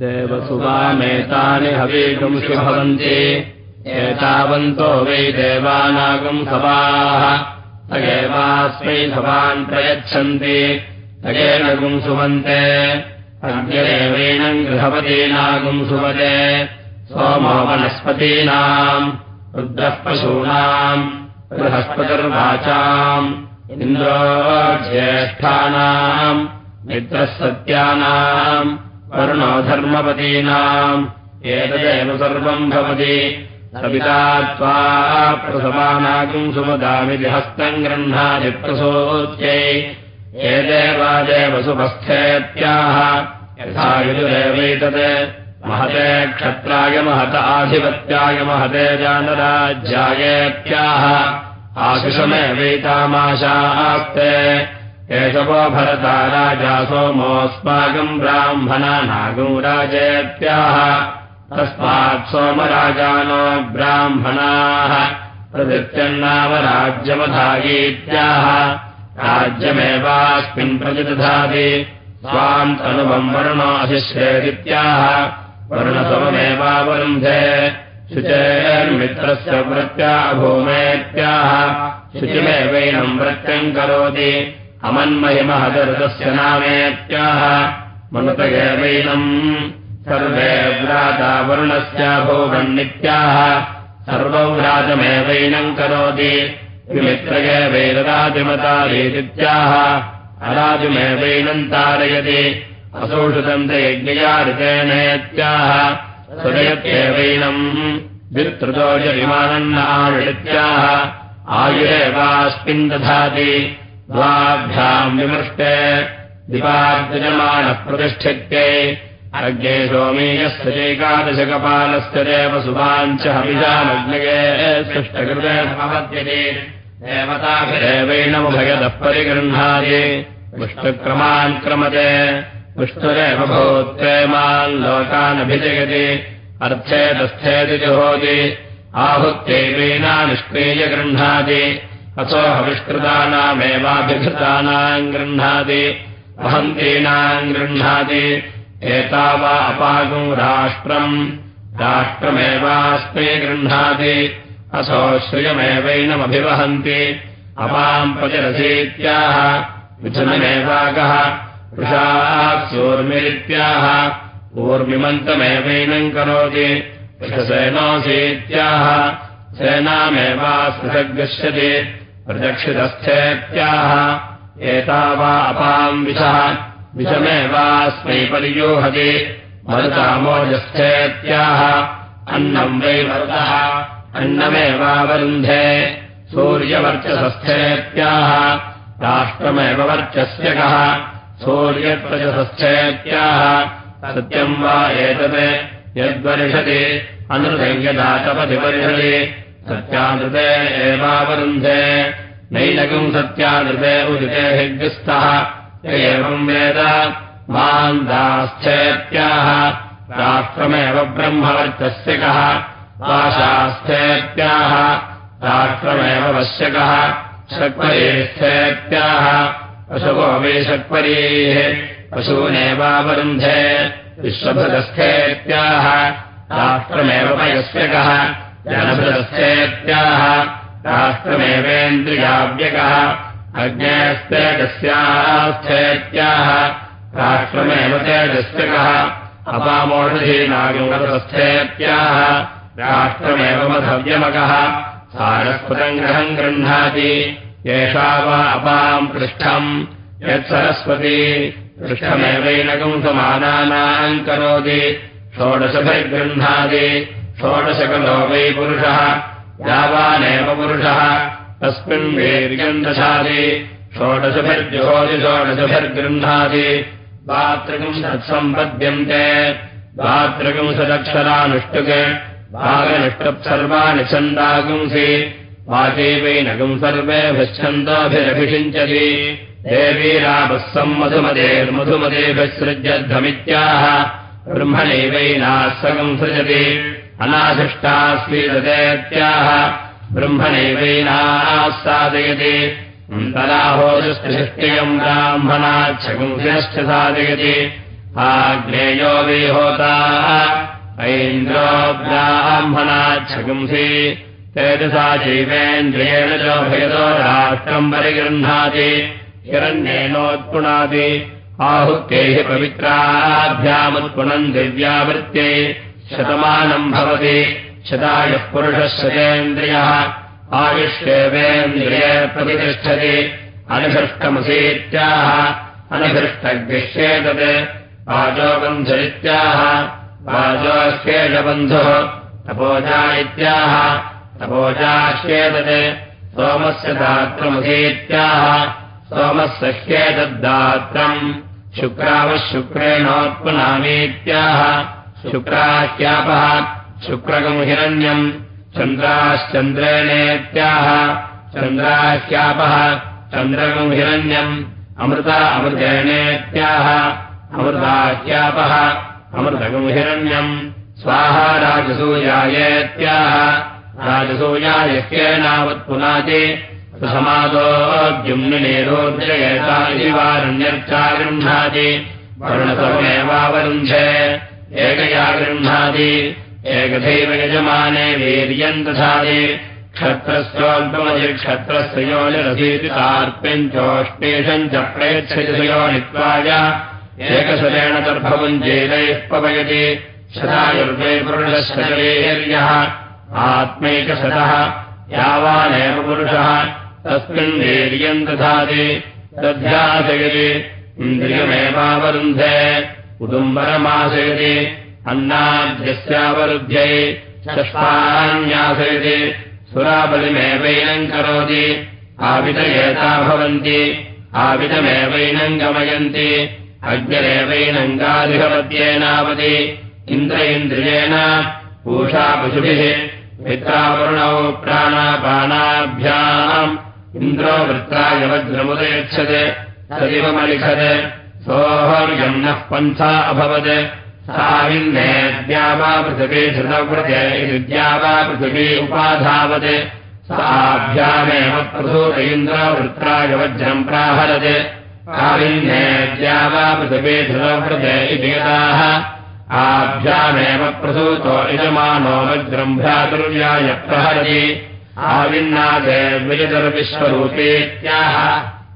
देवसुवामेतानि हवीगुंसु भवन्ति एतावन्तो वै देवानागम् सवाः तगेवास्मै सवान् प्रयच्छन्ति। तगेन गुंसुवन्ते अग्निरेवैनम् गृहपतीनागुंसुवते सोमो वनस्पतीनाम् रुद्रः पशूनाम् बृहस्पतिर्वाचाम् इन्द्रो ज्येष्ठानाम् मित्रः सत्यानाम् वर्णो धर्मपतीनाम् एतदेव सर्वम् भवति। सविता त्वा प्रसमानागुम् सुमदामिति हस्तम् एदेवादेव सुपस्थेत्याह यथा युजुरेवैतत् महते क्षत्राय महत आधिपत्याय महते जानराज्यायेत्याह। आशिषमेवैतामाशास्ते एषवो भरता राजा सोमोऽस्माकम् ब्राह्मणा राजेत्याह तस्मात् सोमराजानो ब्राह्मणाः। प्रदित्यन्नाम राज्यमधायीत्याह राज्यमेवास्मिन् प्रतिदधाति स्वाम् तनुवम् वर्णोऽधिश्रेदित्याह वर्णसममेवावरुन्धे। शुचेर्मित्रस्य वृत्त्या भूमेत्याह शुचिमेवैनम् वृत्त्यम् करोति अमन्महिमहदर्दस्य नामेत्याह मनुत एवैनम् सर्वे व्राता वरुणस्य भूमन्नित्याह सर्वव्रातमेवैनम् करोति। विमित्रये वैररातिमतारीदित्याह अराजुमेवैनम् तारयति। असौषुतम् यज्ञया ऋतेनेत्याह सुरयत्येवैनम् विस्तृतोजविमानन्नावित्याह आयुरेवास्मिन् दधाति द्वाभ्याम् विमृष्टे दिवाद्यजमानः प्रतिष्ठित्यै अग्ने सोमीयस्य चैकादशकपालस्य देव सुभाञ्च हविषामग्नये सृष्टकृते समपद्यते देवताभिरेवैणमुभयतः परिगृह्णाति विष्णुक्रमान् क्रमते। विष्णुरेव भूत्रेमान् लोकानभिजयति। अर्थे तस्थेति जुहोति आहुत्यैवेना निष्क्रिय गृह्णाति अथो हविष्कृतानामेवाभिघृतानाम् गृह्णाति वहन्तीनाम् गृह्णाति एतावा अपागम् राष्ट्रम् राष्ट्रमेवास्मै गृह्णाति असो श्रियमेवैनमभिवहन्ति अपाम् प्रजरसीत्याह मिथुनमेवागः वृषास्योर्मिरित्याह ऊर्मिमन्तमेवैनम् करोति वृषसेनोऽसीत्याह सेनामेवास्पृशग्गच्छति प्रदक्षितस्थेत्याह एतावा अपाम् विषः। विषमेवास्मै परियोहति मरुतामोजस्थेत्याह अन्नम् वै मरुतः। अन्नमेवावरुन्धे। सूर्यवर्चसस्थेत्याह राष्ट्रमेव वर्चस्य कः सूर्यप्रजसस्थेत्याह सत्यम् वा एतत्। यद्वर्षति अनृतयदातपतिवर्षति सत्यानृते एवावरुन्धे। नैनकम् सत्यानृते उदिते हिग्स्तः एवम् वेद। माम् दास्थेत्याह। राष्ट्रमेव ब्रह्मवर्चस्य कः पाशास्थेत्याह। राष्ट्रमेव वश्यकः। षट्परेस्थेत्याह पशवो वे षट्परीः पशूनेवावरुन्धे। विश्वभृतस्थेत्याह। राष्ट्रमेव पयस्यकः जनभृतस्थेत्याह राष्ट्रमेवेन्द्रियाव्यकः अज्ञेस्तेजस्यास्थेत्याह राष्ट्रमेव तेजस्यकः अपामोषधीनागतस्थेत्याह राष्ट्रमेव मधव्यमकः सारस्वतम् ग्रहम् गृह्णाति। एषा वा अपाम् पृष्ठम्। यत्सरस्वती पृष्ठमेवैनकम् समानानाम् करोति। षोडशभिर्गृह्णाति षोडशकलो वै पुरुषः यावानेव पुरुषः। तस्मिन् वीर्यम् दशाति षोडशभिर्जुहोति षोडशभिर्गृह्णाति। द्वात्रिपुंशत्सम्पद्यन्ते द्वात्रिपुंशदक्षरानुष्टुक् भागनिष्टप्सर्वाणि छन्दागुंसि। वाचैवैनगम् सर्वेभिच्छन्दोभिरभिषिञ्चति देवीरापः सम्मधुमदेर्मधुमदेभिसृज्यध्वमित्याह ब्रह्मणैवैनाः सृजति अनाधिष्टास्वीदतेत्याह ब्रह्मणैवैनाः साधयति तदाहोदस्तिष्टियम् ब्राह्मणाच्छगुंसिनश्च साधयति। आग्नेयो विहोता। ऐन्द्रो ब्राह्मणाच्छगुंसि। तेजसा जीवेन्द्रियेण च भेदो राष्ट्रम् परिगृह्णाति। हिरण्येनोत्पुणाति। आहुत्यैः पवित्राभ्यामुत्पुणम् दिव्यावृत्त्यै शतमानम् भवति। शतायुः पुरुषः शतेन्द्रियः। आयुष्येवेन्द्रिये प्रतिष्ठति। अनिभृष्टमसीत्याह अनिभृष्टग्रिह्येतत् वाजोबन्धरित्याह वाजोह्येजबन्धुः तपोजा इत्याह तपोजाह्येतत् सोमस्य दात्रमसीत्याह सोमस्य ह्येतद्दात्रम् शुक्रावः शुक्रेणोत्पनामीत्याह शुक्राह्यापः शुक्रकम् हिरण्यम् चन्द्राश्चन्द्रेणेत्याह चन्द्राह्यापः चन्द्रकम् हिरण्यम् अमृता अमृतेनेत्याह अमृताह्यापः अमृतकम् हिरण्यम् स्वाहा राजसूयायेत्याह राजसूयायह्येनावत्पुनाति समादोद्युम्निरोद्रयेता इति वारण्यर्चा वर्णसमेवावरुन्धे एकया गृह्णाति एकथैव यजमाने वीर्यम् दधाति क्षत्रस्योल्पमति क्षत्रस्य योनिरसीति तार्प्यञ्चोष्टेषम् च प्रयच्छति योनित्वाय एकशरेण तर्भवञ्जेलैः पवयति। शतायुर्वे पुरुषशरीर्यः आत्मैकशतः यावानेव पुरुषः। तस्मिन् वीर्यम् दधाति दध्यासयति इन्द्रियमेवावरुन्धे उदुम्बरमासयति अन्नाद्यस्यावरुद्ध्यै चष्टान्यासयति सुराबलिमेवैनम् करोति आवितयेता भवन्ति आवितमेवैनम् गमयन्ति अग्निरेवैनङ्गादिहपद्येनावति इन्द्र इन्द्रियेण पूषा पशुभिः मित्रावरुणौ प्राणापानाभ्याम् इन्द्रो वृत्ताय वज्रमुदयच्छत् तदिवमलिखत् सोऽहर्यम् नः पन्था अभवत्। साविन्नेद्या वा पृथिवी धृतव्रते विद्या वा पृथिवी उपाधावत्। साभ्यामेव प्रसूत इन्द्रवृत्राय वज्रम् प्राहरत्। साविन्नेद्या वा पृथिवी धृतव्रते इति यदाः आभ्यामेव प्रसूतो यजमानो वज्रम् भ्रातुर्याय प्रहरति। आविन्नादे विजतर्विश्वरूपेत्याह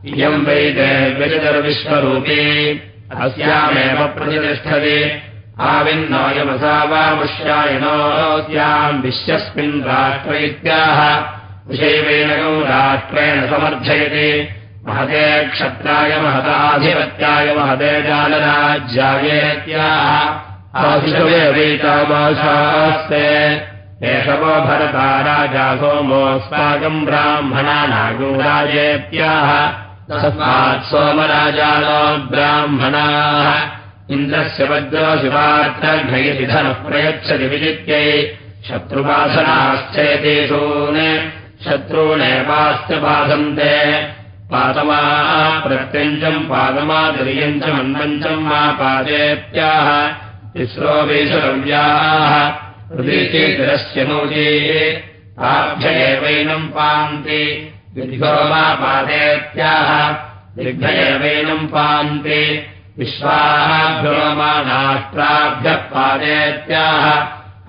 इयम् वैदे विजतर्विश्वरूपी अस्यामेव प्रतिष्ठति। आविन्नोयमसा वा मुष्यायनोऽस्याम् विश्वस्मिन् राष्ट्र इत्याह। विषयवेणकौ राष्ट्रेण समर्थयति। महते क्षत्राय महताधिपत्याय महते जालराज्यायेत्याह आशिषवेतामाशास्ते एषवो भरता राजा सोमोऽस्माकम् ब्राह्मणा नागोराजेत्याह तस्मात् सोमराजानो ब्राह्मणाः इन्द्रस्य वज्रो शिवार्थघयति धनः प्रयच्छति विजित्यै। शत्रुवासनाश्चेतेषून् शत्रूणेवाश्च बाधन्ते। पादमा प्रत्यञ्चम् पादमादिर्यम् च मन्मञ्चम् मा पादेत्याह तिस्रो वेशरव्याः। हृदयचेतिरस्य नोजे। आभ्य एवैनम् पान्ति विद्भो मा पादेत्याह दिग्भ एवैनम् पान्ति। विश्वाभ्यो मा नाष्ट्राभ्यः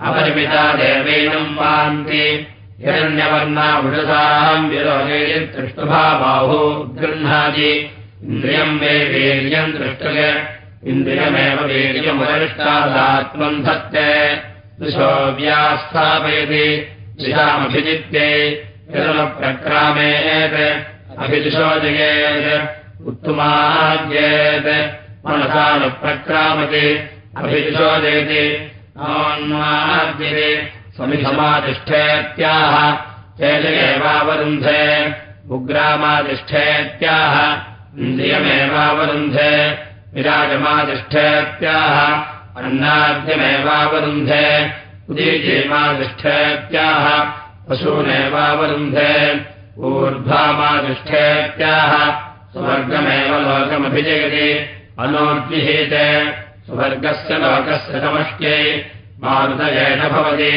अपरिमिता देवैनम् पान्ति। हिरण्यवर्णा वृषसाम् विरोधे दृष्टुभाबाहु गृह्णाति। इन्द्रियम् वे वीर्यम् दृष्टग इन्द्रियमेव वीर्यमुदृष्टादात्मम् धत्ते दिशो व्यास्थापयति। दिशामभिजित्ये हिरणप्रक्रामेत् अभिदिशो जयेत् उत्तमाद्येत् मनसानुप्रक्रामति अभिदिशो जयति नोन्माद्यते समिधमातिष्ठेत्याह चेजयेवावरुन्धे उग्रामातिष्ठेत्याह इन्द्रियमेवावरुन्धे विराजमातिष्ठेत्याह अन्नाद्यमेवावरुन्धे उदीजीमातिष्ठेत्याह पशूनेवावरुन्धे ऊर्ध्वामातिष्ठेत्याह स्वर्गमेव लोकमभिजयति अनोद्विहीते स्वर्गस्य लोकस्य समष्ट्यै मारुतयेन भवति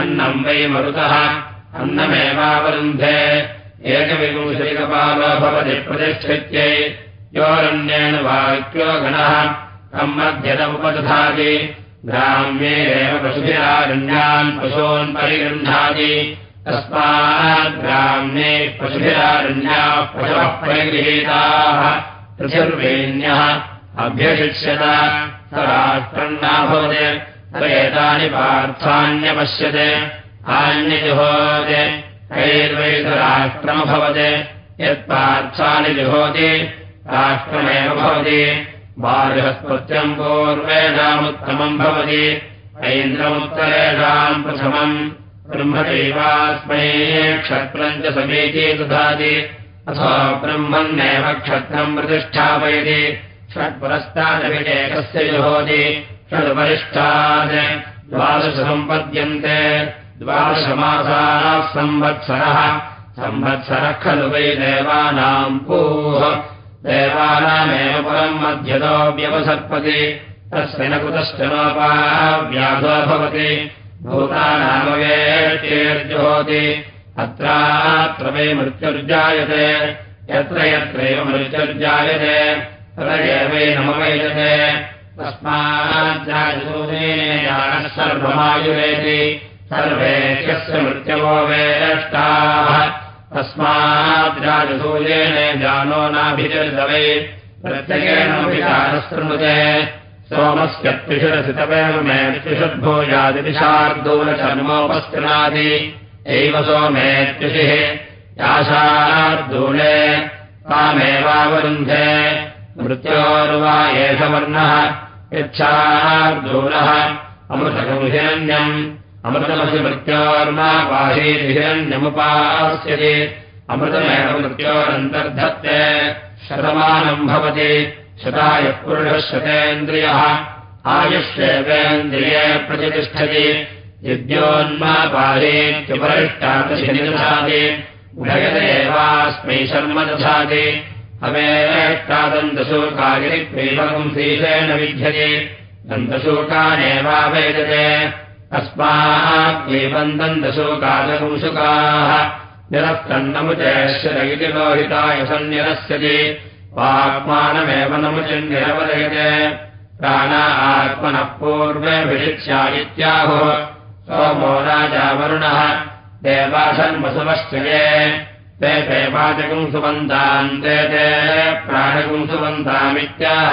अन्नम् वै मरुतः अन्नमेवावरुन्धे एकविंशतिकपालो भवति प्रतिष्ठित्यै योरण्येन वाक्यो गणः तम् मध्यतमुपदधाति ग्राम्येरेव पशुभिरारण्यान् पशून् परिगृह्णाति। तस्मात् ग्राम्ये पशुभिरारण्याः पशवः परिगृहीताः। पृथिर्वेण्यः अभ्यशिष्यत। स राष्ट्रम् नाभवत् एतानि पार्थान्यपश्यते। आन्यजुहोते। कैर्वैतराष्ट्रमभवत् यत्पार्थानि जुहोति। राष्ट्रमेव भवति बालहस्पत्यम् पूर्वेषामुत्तमम् भवति। ऐन्द्रमुत्तरेषाम् प्रथमम्। ब्रह्मदैवास्मै क्षत्रम् च समीची दधाति। अथवा ब्रह्मन्नेव क्षत्रम् प्रतिष्ठापयति। षट्पुरस्तादभिषेकस्य जुहोति। षड्परिष्ठात् द्वादशसम्पद्यन्ते। द्वादशमासाः संवत्सरः। संवत्सरः खलु वै देवानाम् पूः देवानामेव पुरम् मध्यतो व्यवसर्पति तस्य न कुतश्च नोपाव्याधो भवति। भूतानामवेत्येर्जुहोति अत्रात्र वै मृत्युर्जायते यत्र यत्रैव मृत्युर्जायते तदेवैनमवैजते तस्माज्जानः सर्वमायुरेति सर्वेत्यस्य मृत्यवो वेष्टाः तस्मात् राजसूयेन जानो नाभिजर्दवे। प्रत्यगेणोऽभिकारस्तृणुते सोमस्य त्रिषुरसितवेव त्रिषद्भोजादिति शार्दूलचर्मोपस्तृणादि एव सोमेत्युषिः याशार्दूले। तामेवावरुन्धे। मृत्योर्वा एष वर्णः यच्छार्दूलः। अमृतकमुहिरण्यम् अमृतमसि मृत्योर्मा बाहीर्हिरण्यमुपास्यति अमृतमेव मृत्योरन्तर्धत्ते। शतमानम् भवति। शतायः पुरुषः शतेन्द्रियः आयुष्येवेन्द्रिये प्रतिष्ठति। यद्योन्मा बाहेत्युपरिष्टादशनिदधाति उभयदेवास्मै शर्म दधाति। अवेष्टादन्तशोकागिरिक्रीवकम् श्रीशेन विद्यते दन्तशोकानेवावेदते अस्माद्वीपन्दन्तशोकादकंशुकाः निरस्तन्नमुचयश्च इति लोहिताय सन्निरस्यति। वाक्मानमेव नमुचिन्निरवदयते प्राणा आत्मनः पूर्वेऽभिषिच्या इत्याहुः। सोमो राजावरुणः देवासन्वसुवश्चये ते ते वाचकम् सुबन्ताम् ते ते प्राणकम् सुबन्तामित्याह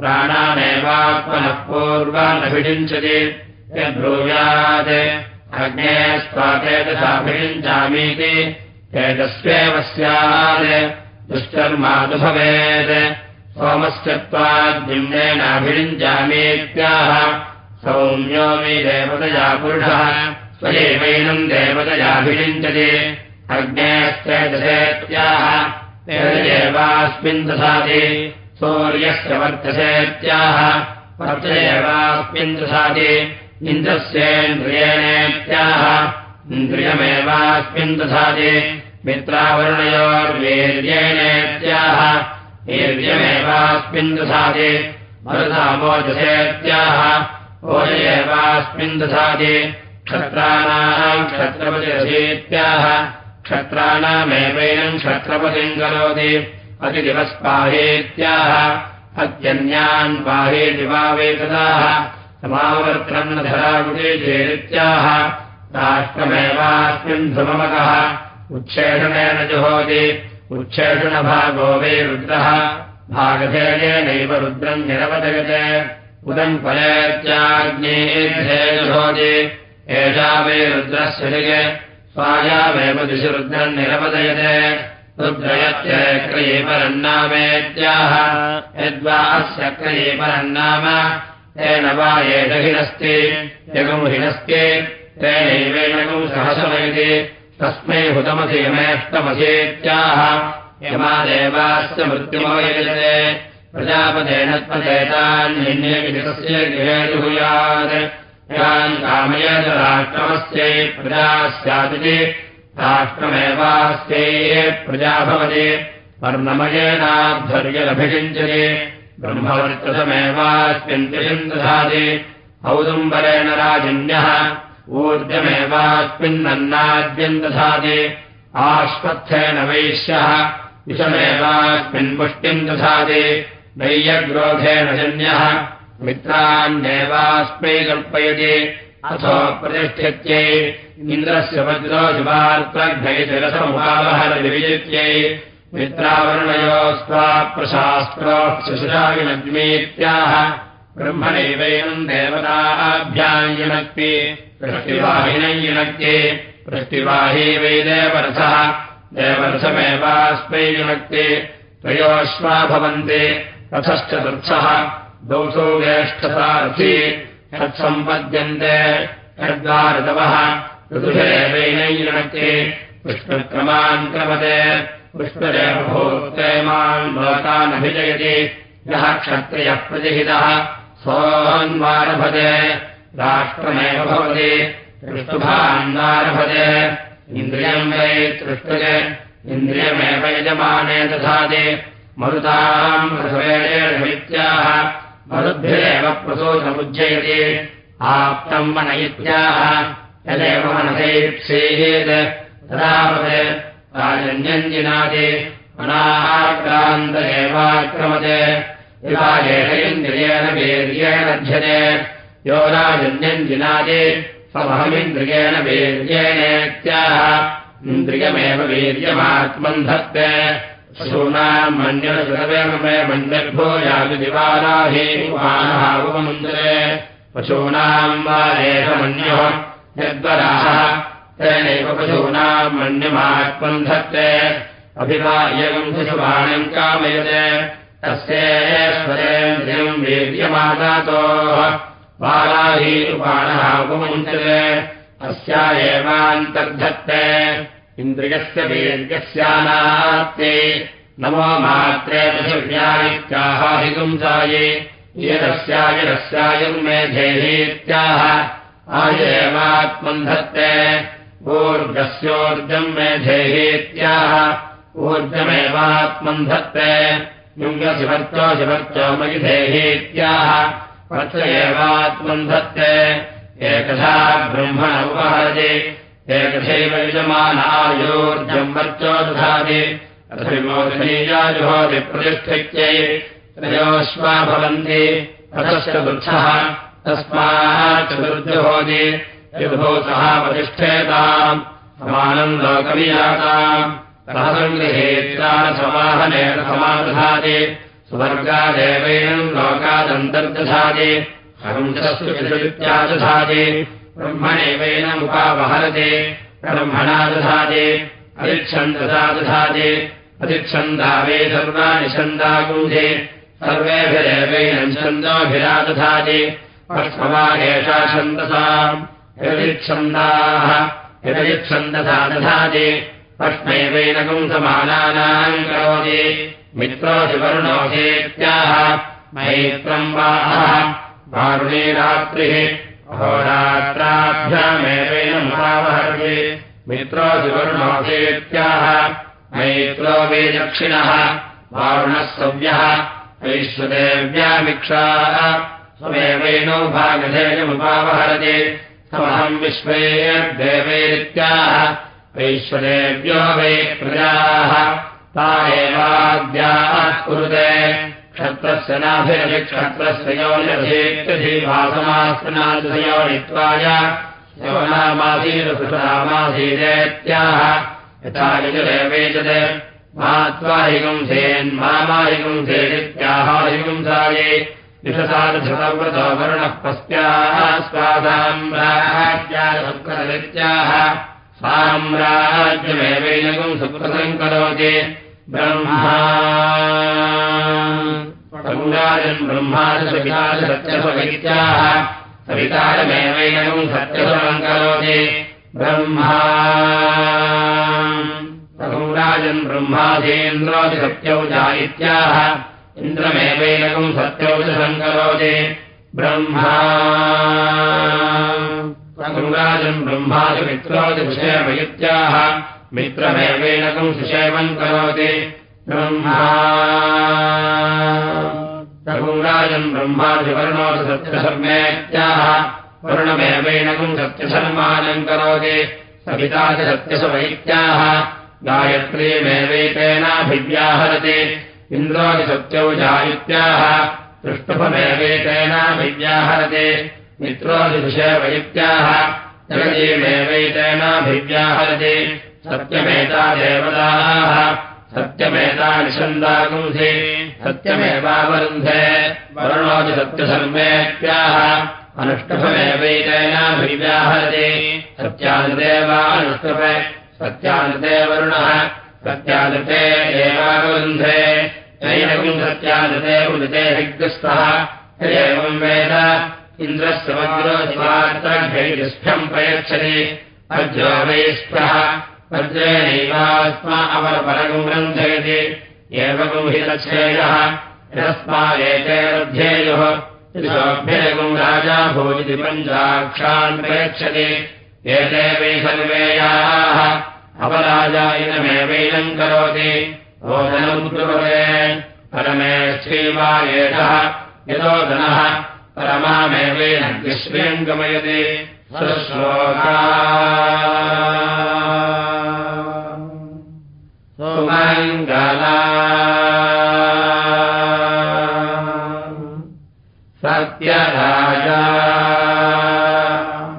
प्राणानेवात्मनः पूर्वानभिषिञ्चति यद्ब्रूयात् अग्ने स्वातेजसाभिषिञ्चामीति तेजस्वेव स्यात् दुष्कर्मादु भवेत्। सोमस्य त्वाद्युम्नेनाभिषिञ्चामीत्याह सौम्यो मे देवतया पुरुषः स्वयैवैनम् देवतयाभिषिञ्चति। अग्नेस्तेजसेत्याह तेजयेवास्मिन् दधाति। सूर्यस्य वर्तसेत्याह वर्तयेवास्मिन् दधाति इन्द्रस्येन्द्रियेणेत्याह। इन्द्रियमेवास्मिन् दधाति। मित्रावर्णयोर्वीर्येणेत्याह। वीर्यमेवास्मिन् दधाति। मरुधामोजसेत्याह ओजयेवास्मिन् दधाति। क्षत्राणाम् क्षत्रपतिरसीत्याह। क्षत्राणामेवैनम् क्षत्रपतिम् करोति। अतिदिवस्पाहेत्याह अत्यन्यान् पाहेदिवावेतदाः समावर्त्रन्नधरागुटेजेरित्याह राष्ट्रमेवास्मिन् ध्रुवमकः उच्छेषणेन जुहोति। उच्छेषणभागो वै रुद्रः भागधेयेनैव रुद्रम् निरवदयते उदम् जुहोति। एषा वै रुद्रस्य जगे स्वायामेव दिशि रुद्रम् निरवदयते रुद्रयत्यक्रये परन्नामेत्याह यद्वा अस्य क्रये परन्नाम तेन वा एष हिनस्ति यगम् हिनस्ति तेनैवेणकम् सहसमयति तस्मै त्वदेतान्यन्यस्य गृहे जुहुयात्। यान् कामयेत राष्ट्रमस्यै प्रजा स्यादिति राष्ट्रमेवास्यै प्रजा भवति। वर्णमयेनाध्वर्यरभिषिञ्चति ब्रह्मवर्चसमेवास्मिन् त्रिषम् दधाति औदुम्बरेण राजन्यः ऊर्जमेवास्मिन्नन्नाद्यम् दधाति आश्वत्थेन वैश्यः विषमेवास्मिन् पुष्टिम् दधाति नैयग्रोधेन जन्यः मित्रान्येवास्मै कल्पयति। अथो प्रतिष्ठित्यै इन्द्रस्य वज्रो शिवार्त्रघ्नैतिरसमुहावहरविजित्यै मित्रावर्णयोस्त्वा देवताभ्याम् युनक्ति वृष्टिवाहिनम् युनक्ति वृष्टिवाही वै देवरथमेवास्मै युनक्ति त्रयोश्वा भवन्ति रथश्चतुर्थः दोषो ज्येष्ठसारथी यत्सम्पद्यन्ते यद्वारतवः ऋतुषेवैनैनक्ति विष्णुक्रमान् क्रमते विष्णुरेव भूते मान् लोकानभिजयति यः क्षत्रियः प्रतिहितः सोऽन्वारभते राष्ट्रमेव भवति तृष्टुभान्वारभते इन्द्रियम् वै तृष्टुज इन्द्रियमेव यजमाने दधाति। मरुताम् रसवेणेत्याह मरुद्भिरेव प्रसूतमुज्जयति। आप्तम् मन इत्याह यदेव मनसैप्सेत् तदावत् राजन्यञ्जिनाति अनाक्रान्त एवाक्रमते इन्द्रियेण वीर्येण लभ्यते। यो राजन्यञ्जिनाति समहमिन्द्रियेण वीर्येणेत्याह इन्द्रियमेव वीर्यमात्मन् धत्ते पशूनाम् मन्यनसर्वे मन्यर्भूयादिवाराहे उपमन्त्रे। पशूनाम् वा एष मन्योः यद्वराः तेनैव पशूनाम् मन्यमात्मन् धत्ते अभिवायम् शिशुवाणम् कामयते। तस्येश्वरेन्द्रियम् वीर्यमादातोः। बालाही उपाणः उपमुञ्चते अस्या एवान्तर्धत्ते। इन्द्रियस्य वीर्यस्यानात्ते नमो मात्रे पृथिव्यायित्याहाहिगुंसाये यदस्यायरस्यायुर्मेधेहीत्याह आयेवात्मन् धत्ते ऊर्जस्योर्जम् मेधेहीत्याह। ऊर्जमेवात्मन् धत्ते युङ्गशिवर्चो शिवर्चो मयिधेहीत्याह। वर्च एवात्मन् धत्ते एकधा ब्रह्मण उपहरति। एकथैव यजमानायोर्जम् दधाति। अथविमोदनीयाजुहोति प्रतिष्ठित्यै। त्रयोश्वा भवन्ति। अथश्च वृक्षः तस्मात् चतुर्जुहोति यद्भूतः प्रतिष्ठेताम् समानम् लोकवियाताम् सहसङ्गृहेत्रा समाहनेन समादधाति सुवर्गादेवेन लोकादन्तर्दधाति हंसस्तु विषुत्यादधाति ब्रह्मणेवैनमुपावहरति ब्रह्मणा दधाति अतिच्छन्दसा दधाति अतिच्छन्दावे सर्वाणि छन्दागुंधे सर्वेभिरेवैनम् छन्दोभिरादधाति पक्ष्मवा एषा छन्दसाम् यदिच्छन्दाः यदयच्छन्दसा दधाति पक्ष्मैवैनकम् समानानाम् करोति। मित्रोऽधिवरुणोऽधेत्याह मैत्रम् वाह वारुणी रात्रिः अहोरात्राभ्यामेवैनमुपावहर्ति मित्रोऽधिवरुणोऽधेत्याह मैत्रो वे दक्षिणः वारुणः सव्यः वैश्वदेव्यामिक्षाः स्वमेवैनो भागधेयमुपावहरति समहम् विश्वेर्देवैरित्याह वैश्वदेव्यो वै प्रजाः। ता एवाद्याः कुरुते क्षत्रस्य नाभिरभिक्षत्रस्य योनिरधीत्यधीवासमास्नादयोनित्वाय यवनामाधीरसुषामाधीरेत्याह यथा यजुरेवेचते मात्वाहिगुंसेन्मामाहिगुंसेनित्याहाहिगुंसाये विषसादधृतव्रतो वर्णः पस्याः स्वासाम्राज्याः साम्राज्यमेवैनकम् सुकृतम् करोति ब्रह्मा पङ्गाजम् ब्रह्मादसवितासत्यस्वैत्याः सवितारमेवैनकम् सत्यसमम् करोति ब्रह्मा रघुराजन् ब्रह्माधीन्द्रोऽतिसत्यौ जा इत्याह इन्द्रमेवैनकम् सत्यौजसम् करोति ब्रह्मा रघुराजन् ब्रह्मादिमित्रोऽतिविषयमयुत्याह मित्रमेवैनकम् सुषेवम् करोति ब्रह्मा रघुराजन् ब्रह्मादिवर्णोति सत्यधर्मेत्याह वर्णमेवैनकम् सत्यधर्मानम् करोति सविता च सत्यसवैत्याः गायत्रीमेवैतेनाभिव्याहरति इन्द्रोऽधिसत्यौजायित्याह पृष्टुभमेवैतेनाभिव्याहरति मित्रोऽधिषेवैत्याह जगजीमेवैतेनाभिव्याहरति सत्यमेता देवताः सत्यमेता निषन्दागुंसि सत्यमेवावरुन्धे वरुणोऽधिसत्यधर्मेत्याह अनुष्टुभमेवैतेनाभिव्याहरति सत्यानुदेवानुष्टुभ सत्यानुदे वरुणः सत्यादृते एवावरुन्धे नैनकम् सत्यादृते उदिते हिग्स्तः एवम् वेद। इन्द्रस्य वज्रोधिवात्रभ्यम् प्रयच्छति। वज्रो वैस्पः वज्रेणैवास्मा अवरपरगम् रन्धयति एवम् हि लच्छेयः यस्मादेते रध्येयुः त्रिशोभ्यगम् राजा भोजिति पञ्चाक्षान् प्रयच्छति। एते वै सर्वेयाः अपराजायिनमेवैनम् करोति कुरुते परमे श्रीवा एषः यदोदनः परमामेवेन विश्वयम् गमयति। श्लोका सुमङ्गला। सत्यराजा।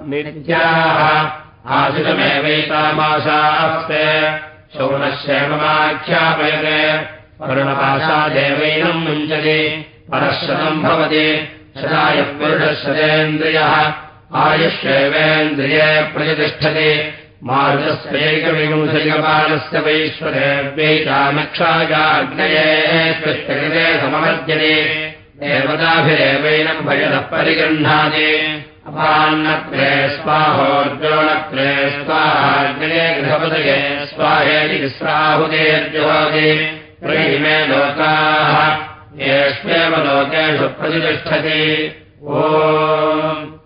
नित्याः आशितमेवैतामाशास्ते शौनश्येममाख्यापयते वरुणपाशादेवैनम् मुञ्चति परश्रतम् भवति। पुरुषश्रतेन्द्रियः आयुष्येवेन्द्रिये प्रतिष्ठति। मार्गस्यैकविंशैकपालस्य वैश्वरेव्यैतामक्षायाग्नये स्पृष्टकृते समवर्जने देवताभिरेवैनम् भयतः परिगृह्णाति। अपान्नत्रे स्वाहोर्जोणत्रे स्वाहाग्ने गृहपदये प्रहिमे लोकाः। येष्वेव लोकेषु प्रतिष्ठति। ओ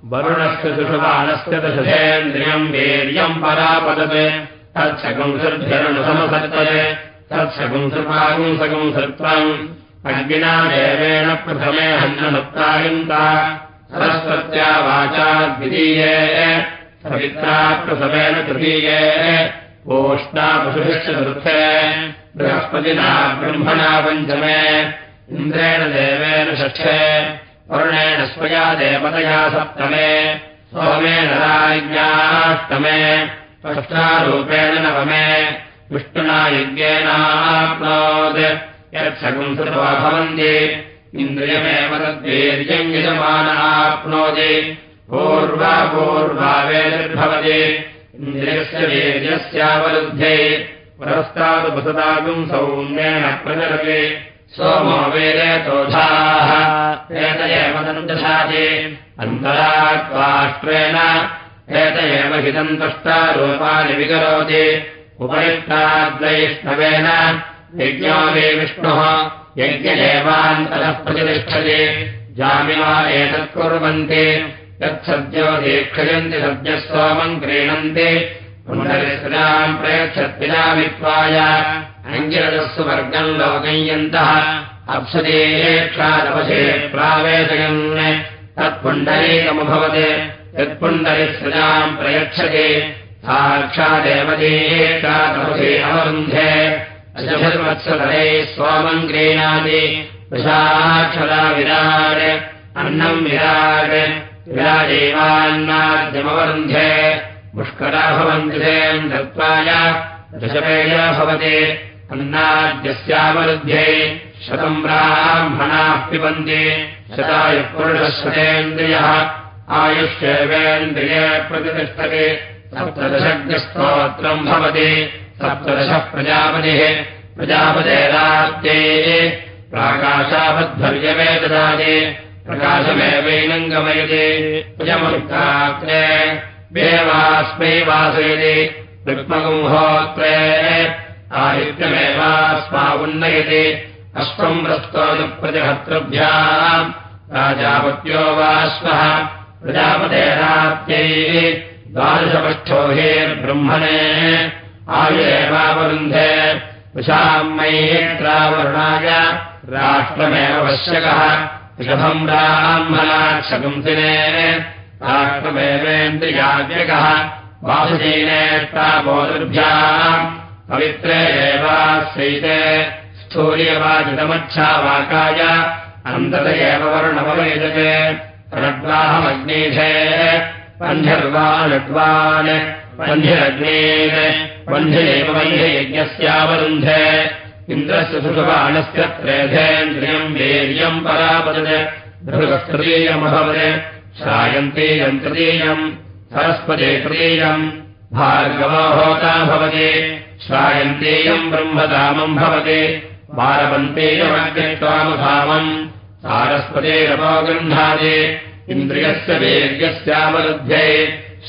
वरुणस्य सुषुमानस्य दशेन्द्रियम् वीर्यम् परापदत् तत्सगुंसर्भ्यनुसमसर्तते तत्सगुंसृपागुंसगुंसर्त्वम् अग्निना देवेन प्रथमे हन्नमुक्तायन्ता सरस्वत्या वाचा द्वितीये। सवित्रा प्रसवेन तृतीये ओष्णा पशुभिश्च बृहस्पतिना ब्रह्मणा पञ्चमे इन्द्रेण देवेन षष्ठे वरुणेन स्वया देवतया सप्तमे सोमेन राज्ञाष्टमे षष्ठारूपेण नवमे विष्णुना यज्ञेनाप्नोत् यत्सकुंसृत्वा भवन्ति इन्द्रियमेव तद्वीर्यम् यजमानाप्नोति पूर्वापूर्वावेर्भवति इन्द्रियस्य वीर्यस्यावरुध्ये पुरस्तादुपसदागुम् सौम्येण प्रचलति। सोमो वेदेतोधाः एत एव दन्तशाति अन्तरात्वाष्ट्रेण एत एव हि दन्तष्टारूपाणि विकरोति। उपरिष्टाद्वैष्णवेन यज्ञो वे विष्णुः। यज्ञदेवान्तरः प्रतिष्ठति। जामिवा एतत् कुर्वन्ति यत्सद्यो दीक्षयन्ति सद्यः सोमम् क्रीणन्ति पुनरिस्त्राम् प्रयच्छत्पिनामित्वाय अङ्गिरजस्सु वर्गम् लोकयन्तः। अप्सदेक्षादवशे प्रावेशयन्। तत्पुण्डरीकमभवत्। यत्पुण्डरिस्रजाम् प्रयच्छति। साक्षादेव देक्षादवशे अवरुन्धे। अजभिर्वत्सतरे स्वामम् क्रीणाति। प्रशाक्षरा विराट् अन्नम् विराट् विराजैवान्नाद्यमवरुन्धे पुष्करा भवन्तिम् दत्त्वाय। दशपेय भवति। अन्नाद्यस्यावरुध्ये शतम् ब्राह्मणाः पिबन्ति। शतायुः पुरुषश्रतेन्द्रियः आयुष्येवेन्द्रिये प्रतिष्ठते। सप्तदशज्ञस्तोत्रम् भवति। सप्तदशः प्रजापतिः। प्रजापतेरात्ये। प्राकाशावद्भर्यवे ददाति प्रकाशमेवैनम् गमयति प्रजमुक्तात्रे वेवास्मै वासयति। ऋक्मगुंहोत्रे आदित्यमेवास्मा उन्नयति अश्वम् प्रस्तोनुप्रतिहर्तृभ्याम् राजापत्यो वाश्वः प्रजापतेरात्यै द्वादशपष्ठोहेर्ब्रह्मणे आयुरेवावरुन्धे। विशामयेत्रावरुणाय राष्ट्रमेव पश्यकः राष्ट्रमेवेन्द्रियाज्ञकः वासुजीनेष्टाबोधुर्भ्याम् पवित्रे एवाश्रैते स्थूर्यवाचितमच्छावाकाय अन्तत एव वर्णमवेदते षड्वाहमग्नेधे पन्ध्यर्वालड्वान् पन्ध्यरग्नेन पन्ध्येव वह्ययज्ञस्यावरुन्धे इन्द्रस्य सुषुबाणस्य त्रेधेन्द्रियम् वीर्यम् परापदत् धृगस्तृतीयमभवत् श्रायन्तीयम् तृतीयम् सरस्वते तृतीयम् भार्गवहोता भवति। श्रायन्तेयम् ब्रह्मधामम् भवति। बालवन्तेयमग्नित्वामधामम् सारस्वतेरपगृह्णादि इन्द्रियस्य वेद्यस्यावरुध्ये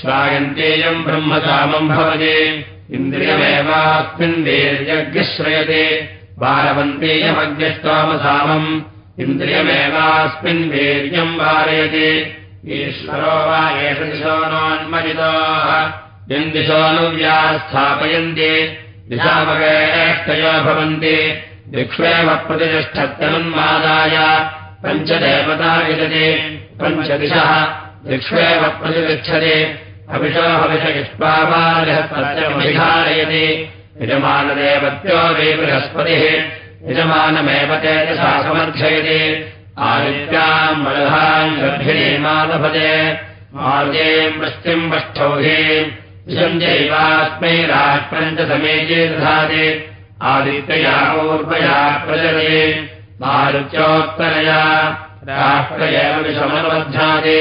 श्रायन्तेयम् ब्रह्मधामम् भवति इन्द्रियमेवास्मिन् वेद्यग्निश्रयते बालवन्तेयमग्नित्वामधामम् इन्द्रियमेवास्मिन् वीर्यम् वारयति। ईश्वरो वा एष दिशो नोन्मजितोः। यन्दिशोऽनुव्या स्थापयन्ति दिशामवेष्टयो भवन्ति। दिक्ष्वेव प्रतिष्ठत्यनुन्मादाय। पञ्चदेवता विदति। पञ्चदिशः। दिक्ष्वेव प्रतिष्ठति हविषो हविषयिष्पावारयति यजमानदेवत्यो वै बृहस्पतिः यजमानमेव तेजसा समर्थयति। आदित्याम् बलहाम् गर्भिणीमालभते मार्गेम् वृष्टिम् वष्ठौहे विषञ्जैवास्मै राष्ट्रम् च समेजे दधाति आदित्यया पूर्वया प्रजते मारुत्योत्तरया राष्ट्र एव विषमनुबध्नाति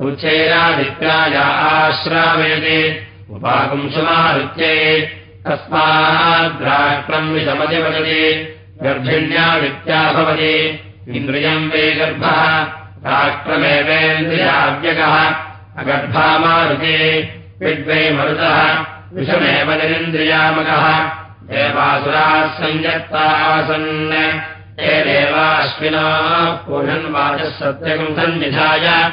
उच्चैरादित्याया आश्रावयति। उपाकुंसुमारुत्यै तस्माद्राष्ट्रम् विषमति वदति। गर्भिण्या वित्या भवति। इन्द्रियम् वे गर्भः। राष्ट्रमेवेन्द्रियाव्यगः। अगर्भामारुते। विद्वै मरुतः। विषमेव निरिन्द्रियामकः देवासुराः सञ्जत्तासन् हे देवाश्विना पूषन्वाचः सत्यकम् सन्निधाय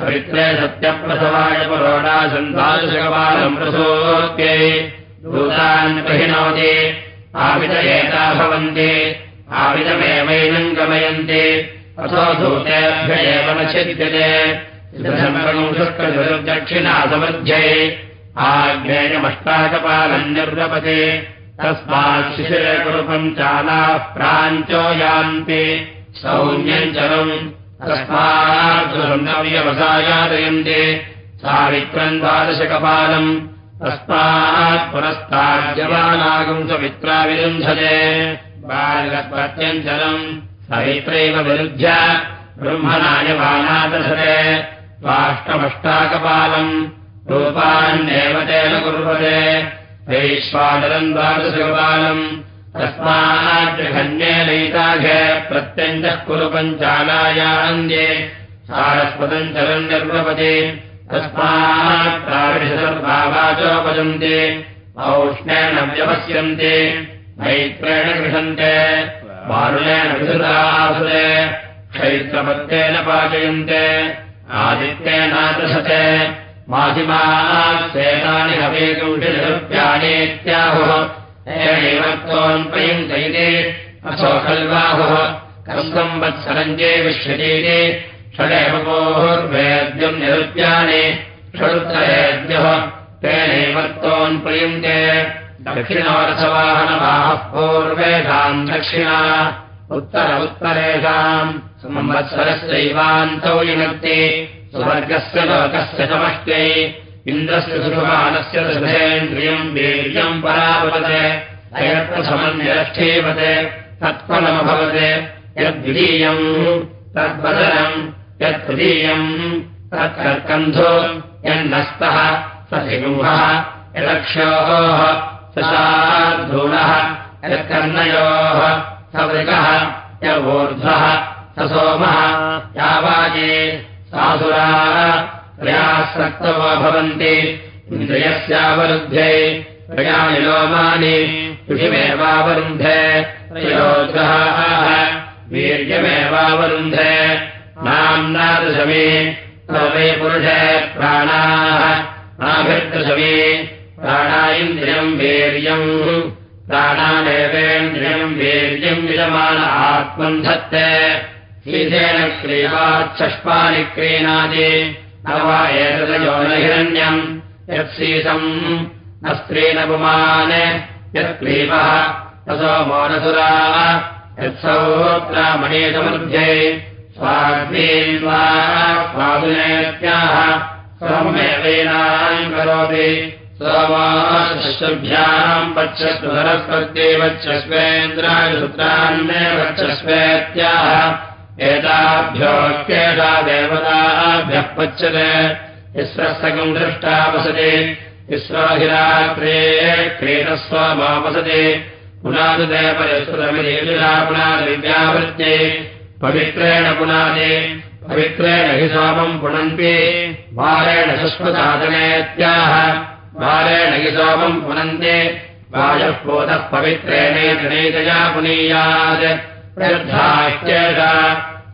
सवित्रे सत्यप्रसवाय पुरोडासन्तादशकपालम् प्रसोत्यै। दूतान् प्रहिणोति आविद एता भवन्ति आविदमेवैनम् गमयन्ति। अथो दूतेभ्य एव न छिद्यते। दक्षिणा समृद्ध्यै आग्नेयमष्टाकपालम् निर्वपति। तस्मात् शिशिरे कुरुपम् चालाः प्राञ्चो यान्ति सौम्यम् चलम् तस्माद्व्यवसायादयन्ते सावित्रम् द्वादशकपालम् तस्मात् पुरस्ताद्यवानागम् सवित्रा विरुन्धते बालप्रत्यम् चलम् सवित्रैव विरुध्य ब्रह्मणायवानादशते त्वाष्टमष्टाकपालम् रूपान्येव तेन कुर्वते वैश्वादरम् द्वादशकपालम् तस्माद्यघन्येनैताघे प्रत्यञ्जः कुरु पञ्चालायान्द्ये सारस्वतम् चलम् निर्वपति तस्मात्तादृशसर्वावाचोपजन्ते औष्णेन व्यपश्यन्ते मैत्रेण गृहन्ते वारुणेन विधृतासुरे क्षैत्रपत्तेन पाचयन्ते आदित्येनादशते माहिमासेतानि हवेकुंशिरूप्याणीत्याहुः एवत्तोऽन्वयम् चैते असो खल्वाहुः कस्तम् वत्सरञ्जे विश्वजीते। षडेव पोर्वेद्यम् निरुप्यानि षडुत्तरेद्यः तेनैवत्तोऽन्वयन्ते दक्षिणोरसवाहनवाहः पूर्वेषाम् दक्षिणा। उत्तर उत्तरेषाम् संवत्सरस्यैवान्तौ युनक्ति। स्वर्गस्य लोकस्य समष्ट्यै इन्द्रस्य सुषुमानस्य दशेन्द्रियम् वीर्यम् परापते अयत्प्रथमन्यरष्ठीवते तत्फलमभवत् यद्वितीयम् तद्वदनम् यत्तृतीयम् तत्कर्कन्धो यन्नस्तः सिंहः यदक्षोः स शार्धूणः यत्कर्णयोः स वृगः यवूर्ध्वः सोमः यावाजे सासुराः त्रयासक्तो भवन्ति। इन्द्रियस्यावरुध्ये त्रयानि लोमानि पृथिमेवावरुन्धे त्रयोग्रहाः वीर्यमेवावरुन्धे नाम्ना दशमी तवे पुरुषे प्राणाः नाभिर्दशमी प्राणा इन्द्रियम् वीर्यम् प्राणादेवेन्द्रियम् वीर्यम् विजमान आत्मन् धत्ते शीधेन क्रीवाच्छष्पानि क्रीणादि वा एतदयो न हिरण्यम् यत्सीतम् न स्त्रीनपुमान् यत्क्लीबः ततो मोनसुरा यत्सौत्रामणीसमृध्ये स्वाग्नीन्वा स्वादुनेत्याः स्वमेवेनाम् करोति। सोमाभ्याम् पच्छस्व सरस्वत्ये वच्छस्वेन्द्रायसूत्रान्ने एताभ्योऽप्येता देवताभ्यः पच्यते। इस्रस्तकम् दृष्टा वसति। इस्राहिरात्रे क्रीडस्व मा वसति। पुनादिव्यावृत्ते पवित्रेण पुनादि। पवित्रेण हि सोमम् पुनन्ति। वारेण शश्वसाधनेत्याह वारेण हि सोमम् पुनन्ति। वायः पोतः पवित्रेणैतनैतया पुनीयात् प्रयुद्धाश्चेषा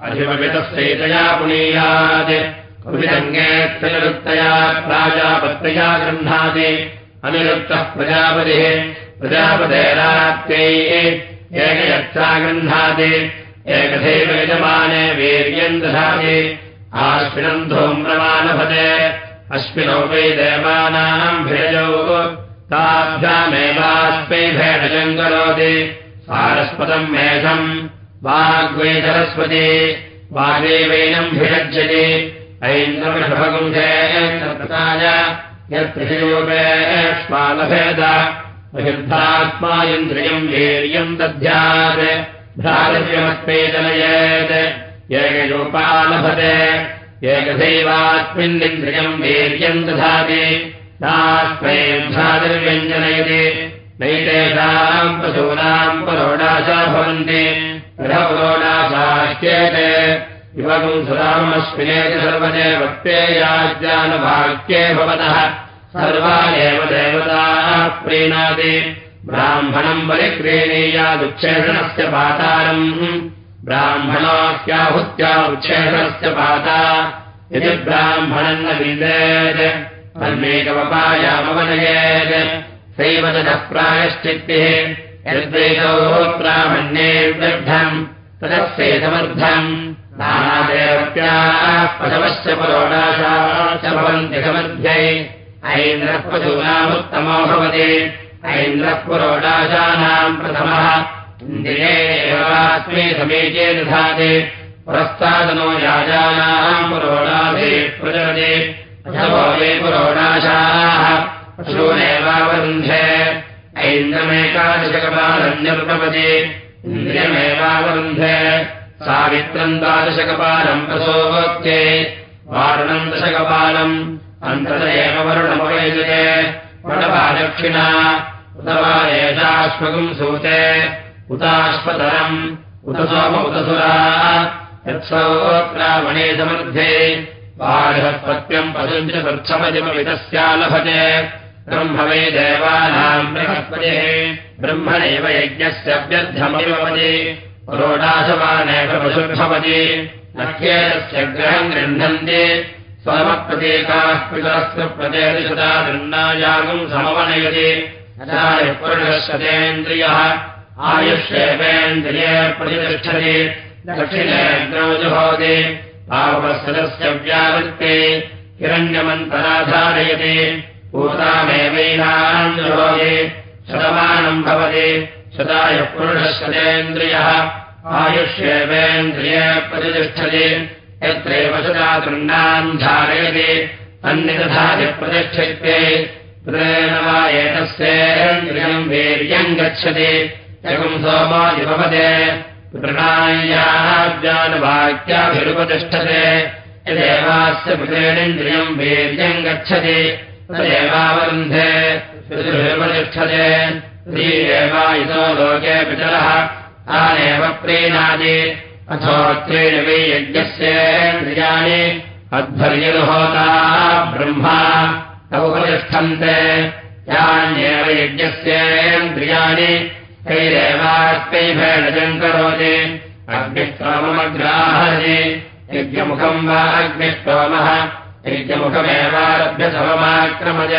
अधिपवितस्यैतया पुनीयात् कविदङ्गेत्यनिरुक्तया प्राजापत्यया गृह्णाति। अनिरुक्तः प्रजापतिः प्रजापतेरात्यै एकयच्छा गृह्णाति। एकथैव यजमाने वीर्यम् दधाति। आश्विनम् धूम्रमानभते अश्विनौ वै देवानाम् भिरजौ। ताभ्यामेवास्मै सारस्वतम् मेघम्। वाग्वै सरस्वती। वागेवैनम् ऐन्द्रवृषभगुंसे यत्पृथिरूपे श्वालभेद। बहिर्धात्मा इन्द्रियम् वीर्यम् दध्यात्। जनयेत् एकरूपालभते एकथैवास्मिन्निन्द्रियम् वीर्यम् दधाति। तास्मै भ्रातव्यञ्जनयति नैतेषाम् पशूनाम् परोडाशा भवन्ति गृहपुरोडाशाश्चेते युवकम् सुरामश्विनेति सर्वदे वक्तेयाज्ञानवाक्ये भवतः। सर्वा एव देवताः प्रीणाति। ब्राह्मणम् परिक्रीणीयादुच्छेषणस्य पातारम्। ब्राह्मणाख्याहुत्या उच्छेषणस्य पाता। यदि ब्राह्मणम् न विदेत् तन्मेकमपायामवनयेत् सैव ततः प्रायश्चित्तिः। यद्वैतोत्रामण्ये वृद्धम् तदस्यै समर्थम्। नानादेवत्याः पशवश्च परोडाशा च भवन्ति समर्थ्यै। ऐन्द्रः पशूनामुत्तमो भवति। ऐन्द्रः पुरोडाशानाम् प्रथमः। इन्द्रिये एवास्मै समीचे दधाति। पुरस्तादनो याजानाम् पुरोडाभे प्रचलति। अथवो वे पुरोडाशाः पशूनेवावरुन्धे ऐन्द्रमेकादशकपालन्यर्पपति इन्द्रियमेवावरुन्धे। सावित्रम् द्वादशकपालम् प्रसोक्ते वारुणम् दशकपालम्। अन्तत एव वरुणमवैजते वटवादक्षिणा उत वा एषाश्वकम् सूते। उताश्वतरम्। उत सोम उतसुरा। बालहत्पत्यम् पशुम् च वृक्षपदिमवितस्या लभते ब्रह्म वै देवानाम् बृहस्पतिः। ब्रह्मणैव यज्ञस्य व्यर्थमपि भवति रोडाशवानेव पशुर्भवति। नख्येतस्य ग्रहम् गृह्णन्ति। स्वमप्रतीकाः पितरस्य प्रदेशदा गृह्णायागम् समवनयति। पुरुषशतेन्द्रियः आयुष्येवेन्द्रिये प्रतिष्ठति। दक्षिणेन्द्रौ जुहोति पावसदस्य व्यावृत्ते। हिरण्यमन्तराधारयति जुहोति शतमानम् भवति। शतायुः पुरुषशतेन्द्रियः। आयुष्येवेन्द्रिये प्रतिष्ठति। यत्रैव सदा तृण्णाम् धारयति। पुत्रेण वा एतस्येन्द्रियम् वीर्यम् गच्छति। एकम् सोमादिभवते पुत्रणाय्याज्ञानवाक्याभिरुपतिष्ठते यदेवास्य पुत्रेणेन्द्रियम् वीर्यम् गच्छति तदेवावरुन्धे ऋतुभिर्वतिष्ठते। श्रीरेवायुतो लोके पितरः। तानेव प्रीणादि। अथो त्रीणवि यज्ञस्येन्द्रियाणि ब्रह्मा। तौपतिष्ठन्ते यान्येव यज्ञस्येन्द्रियाणि तैरेवास्मै भेदजम् करोति। अग्निस्तोममग्राहति। यज्ञमुखम् यज्ञमुखमेवारभ्य सममाक्रमज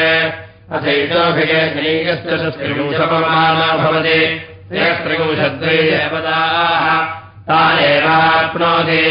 नैकस्य त्रिपुंशपमाना भवति त्रिपुंशद्वैदेवताः तानेवाप्नोति।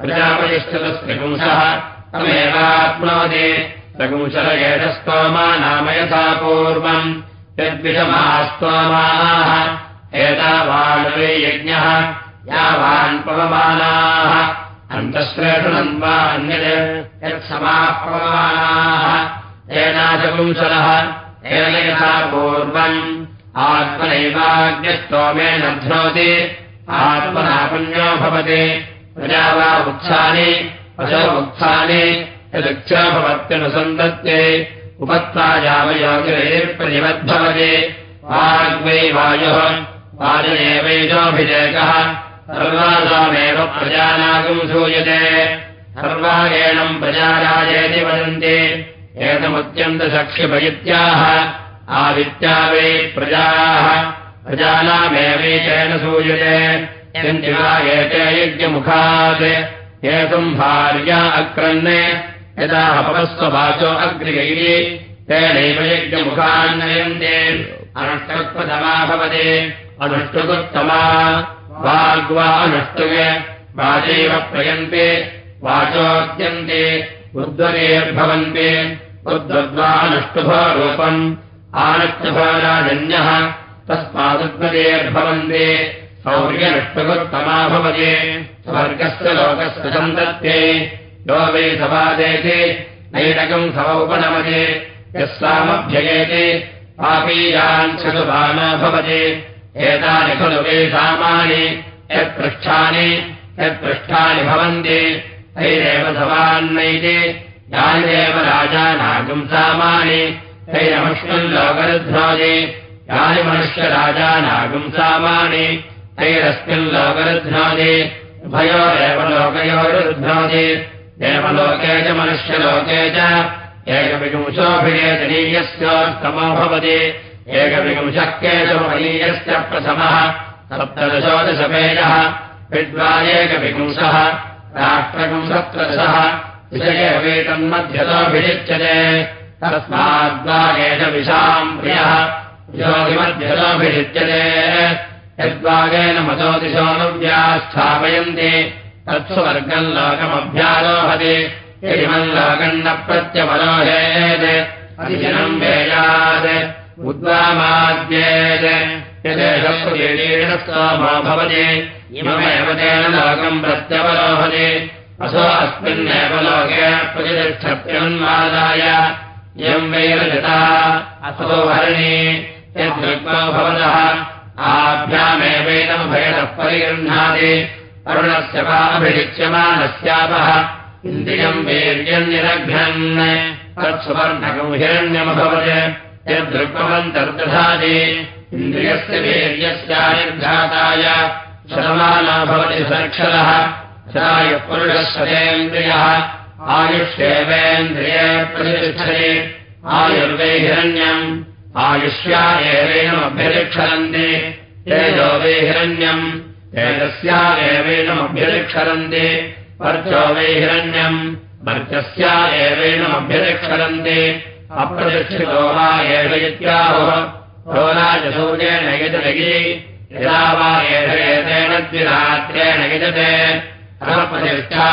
प्रजापतिश्चतस्त्रिपुंशः तमेवाप्नोति। त्रिपुंशर एतस्तोमा नाम यथा पूर्वम् यद्विषमास्तोमाः एतावान् यज्ञः यावान् पवमानाः अन्तःश्रेषणम् वा अन्यत् यत्समाः पवमानाः एनाशपुंसरः एन यथा पूर्वम्। आत्मनैवाग्निस्तोमेन ध्नोति। आत्मनापुण्यो भवति। प्रजा वा उत्सानि पशो उत्सानि यदुक्षा भवत्यनुसन्दत्ते उपत्वायामयोगिरैर्प्रतिवद्भवति वाग्वै वायुः वायुरेवैजोऽभिषेकः सर्वासामेव प्रजानागम् सूयते। सर्वागेणम् प्रजाराजेति वदन्ति। एतमुत्यन्तसक्ष्यभयित्याः आदित्या वै प्रजाः। प्रजानामेवैकेन सूयते। यन्ति वा एते यज्ञमुखात् एतम् भार्या अक्रन्। यदा अपस्ववाचो अग्निगैः तेनैव यज्ञमुखान्नयन्ते। अनुष्टुत्पदमा भवति। अनुष्टुकुत्तमा वाग्वा अनुष्टुग वाचैव प्रयन्ते वाचोद्यन्ते उद्वरेर्भवन्ते उद्वद्वानुष्टुभरूपम् आनष्टुभराजन्यः तस्मादुद्वरेर्भवन्ते सौर्यनुष्टुगुत्तमा भवति स्वर्गस्य लोकस्य सन्दत्ते यो वै सपादेति नैरकम् समौपनमते यः सामभ्ययेति पापीयान् चतुभानो भवति एतानि वै सामानि यत्पृष्ठानि यत्पृष्ठानि भवन्ति। तैरेव सवान्नैति यानिरेव राजानागम् सामानि। तैरमस्मिल्लोकरुध्नोति यानि मनुष्यराजानागम् सामानि। तैरस्मिन् लोकरुध्नोति उभयोरेव लोकयोरुध्नोति देवलोके च मनुष्यलोके च एकविपुंशोऽभिनेतनीयस्योत्तमो भवति एकविपुंशः केशवनीयस्य प्रथमः सप्तदशोदशपेयः विद्वायेकविपुंसः राष्ट्रपुंसत्रदशः विषयवेतन्मध्यतोऽभिषिच्यते। तस्माद्वागेश विशाम् प्रियः योगिमध्यतोऽभिषिच्यते यद्वागेन मतोदिशोऽनुव्यास्थापयन्ति तत्स्वर्गम् लोकमभ्यारोहति यदिमम् लोकम् न प्रत्यवरोहेत् अधिजनम् वेयात् उद्वामाद्येत् यदेशस्तोमो भवति। इममेव तेन लोकम् प्रत्यवरोहति। असो अस्मिन्नेव लोके प्रतिष्ठप्यन्वादाय इयम् वैरजता असो हरिणी। यद्रुग्मो भवतः। आभ्यामेवैनमभयतः परिगृह्णाति। अरुणस्य वा अभिषिच्यमानस्यापः इन्द्रियम् वीर्यन्निरघ्नन् तत्सुवर्णकम् हिरण्यमभवत् यदृग्मवन्तर्दधाति इन्द्रियस्य वीर्यस्यानिर्घाताय शतमानो भवति सक्षरः शरायुः आयुष्येवेन्द्रिये प्रतिष्ठते। आयुर्वै हिरण्यम् आयुष्या वै हिरण्यम् तेजस्या एवेनमभ्यतिक्षरन्ति। वर्चो वै हिरण्यम् वर्चस्या एवेनमभ्यतिक्षरन्ति अप्रतिष्ठितो वा एष इत्याहुः रोराजसूर्येण यजलगी यदा वा एष एतेन द्विरात्रेण यजते। अप्रतिष्ठा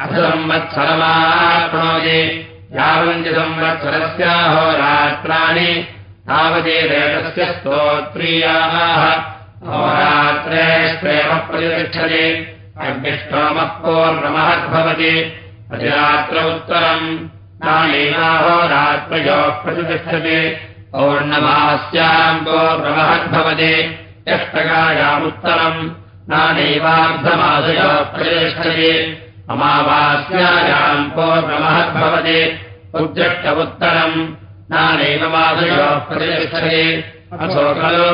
अथ संवत्सरमाप्नोति यावन्ति संवत्सरस्याहोरात्राणि तावदेतस्य स्तोत्रीयाः। होरात्रे स्वेव प्रतिष्ठते। अग्निष्टोमः पूर्णमहद्भवति। अधिरात्र उत्तरम् नानैवाहोरात्मयोः प्रतिष्ठते पौर्णमास्याम् पूर्णमहद्भवति यष्टकायामुत्तरम् नानैवार्धमासयोः प्रतिष्ठते अमावास्यायाम् पूर्णमहद्भवति उद्दष्टमुत्तरम् नानैव मासयोः प्रतिष्ठते असो खलु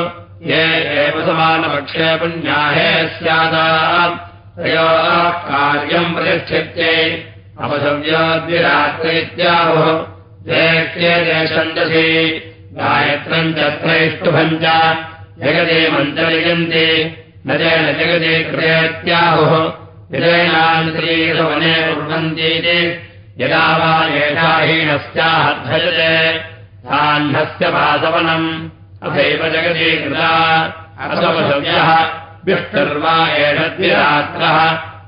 ये एव समानपक्षे पुण्याहे स्यादाम् तयोः कार्यम् प्रतिष्ठित्यै अपसव्योद्विरात्र इत्याहुः देह्ये छन्दसि गायत्रम् च त्रैष्टुभम् च मन्त्रयन्ति न तेन जगति कृतेत्याहुः यदेनान्तरीसवने कुर्वन्तीति यदा वा एषा हीनस्याहध्वजते। साह्नस्य वासवनम्। अथैव जगति कृता असवशव्यः विष्टुर्वा एषद्विरात्रः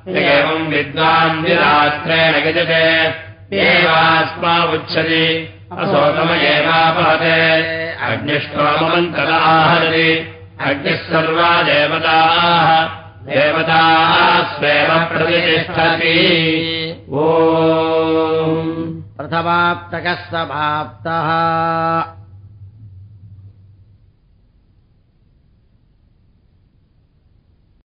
एवम् विद्वान् विरात्रेण गजते। एवास्मा उच्छति असोतम एवापहते अग्निष्टोमन्तराहरति अग्निः सर्वा देवताः। देवताः स्वेव प्रतिष्ठति। ओ प्रथमाप्तकः समाप्तः